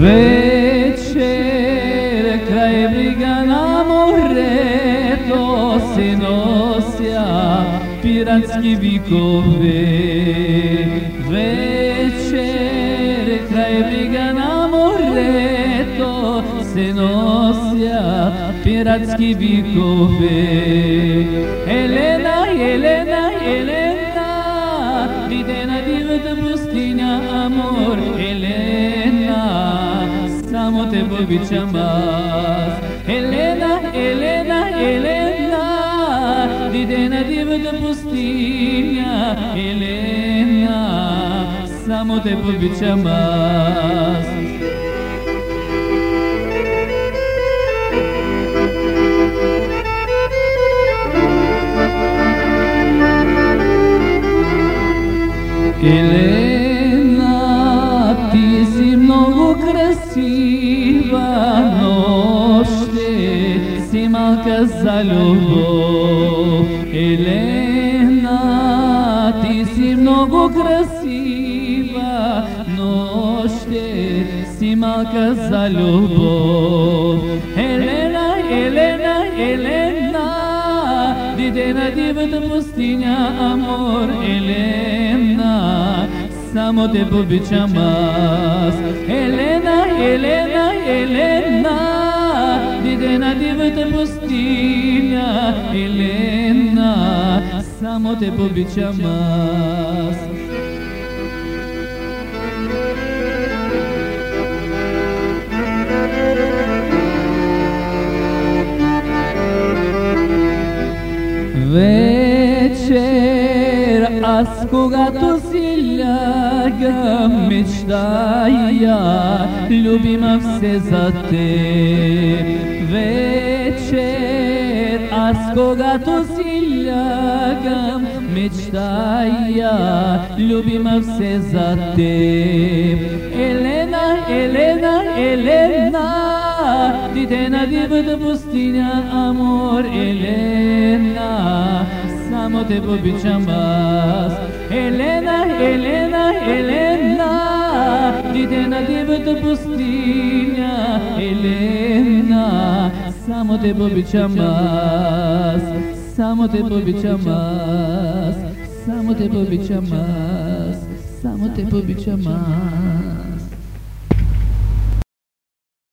Večer che briga na more, to se piratski vikove. Večer Senosya piratski bikove Elena, Elena, Elena Videna divata pustinja amor Elena Samo te bobićam vas Elena, Elena, Elena Videna divata pustinja Elena Samo te bobićam vas Елена, ти си много красива, но ще си малка за любов. Елена, ти си много красива, но ще си малка за любов. Елена, Елена, Елена, Диде на дивата пустиня, амор, Елена, само те обичам аз. Елена, Елена, Елена, диде на дивата пустиня, Елена, само те обичам аз. Вечер аз когато си лягам мечтая любима все за теб. Вечер аз когато си лягам мечтая любима все за теб. Елена, Елена, Елена, Дите на дивата пустиня, амор, Елена, само те обичам аз. на дивата пустиня, Елена, само те обичам аз. Само те обичам аз. Само те обичам аз. Само те обичам аз.